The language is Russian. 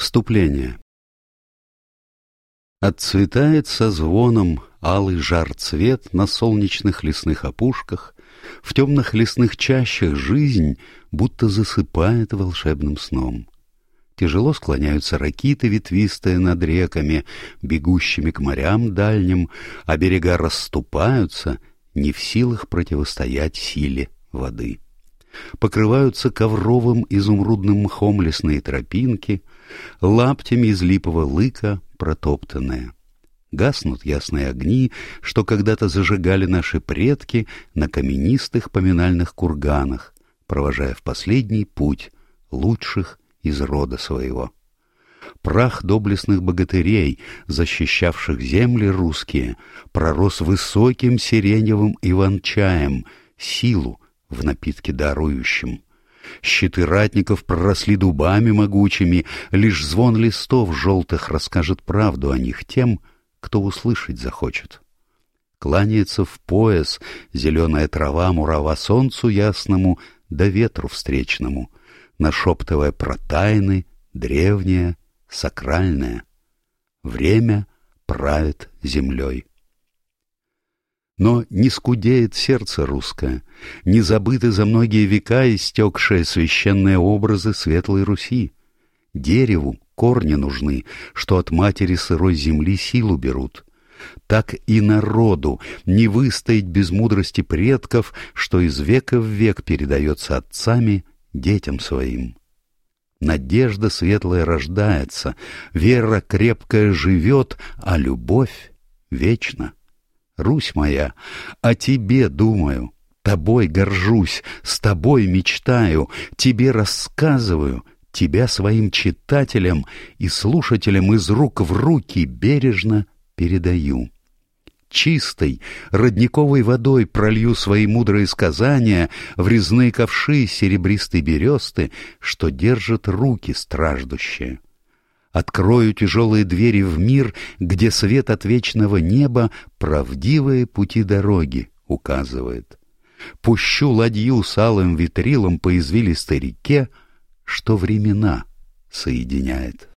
Вступление. Отцветает со звоном алый жар цвет на солнечных лесных опушках, в темных лесных чащах жизнь будто засыпает волшебным сном. Тяжело склоняются ракиты ветвистые над реками, бегущими к морям дальним, а берега расступаются, не в силах противостоять силе воды покрываются ковровым изумрудным мхом лесные тропинки, лаптями из липового лыка протоптанные. Гаснут ясные огни, что когда-то зажигали наши предки на каменистых поминальных курганах, провожая в последний путь лучших из рода своего. Прах доблестных богатырей, защищавших земли русские, пророс высоким сиреневым иван-чаем, силу, в напитке дарующем. Щиты ратников проросли дубами могучими, лишь звон листов желтых расскажет правду о них тем, кто услышать захочет. Кланяется в пояс зеленая трава мурава солнцу ясному да ветру встречному, нашептывая про тайны древнее, сакральное. Время правит землей. Но не скудеет сердце русское, не забыты за многие века истекшие священные образы светлой Руси. Дереву корни нужны, что от матери сырой земли силу берут. Так и народу не выстоять без мудрости предков, что из века в век передается отцами детям своим. Надежда светлая рождается, вера крепкая живет, а любовь вечна. Русь моя, о тебе думаю, тобой горжусь, с тобой мечтаю, тебе рассказываю, тебя своим читателям и слушателям из рук в руки бережно передаю. Чистой, родниковой водой пролью свои мудрые сказания в резные ковши серебристой бересты, что держат руки страждущие. Открою тяжелые двери в мир, где свет от вечного неба правдивые пути дороги указывает. Пущу ладью с алым ветрилом по извилистой реке, что времена соединяет.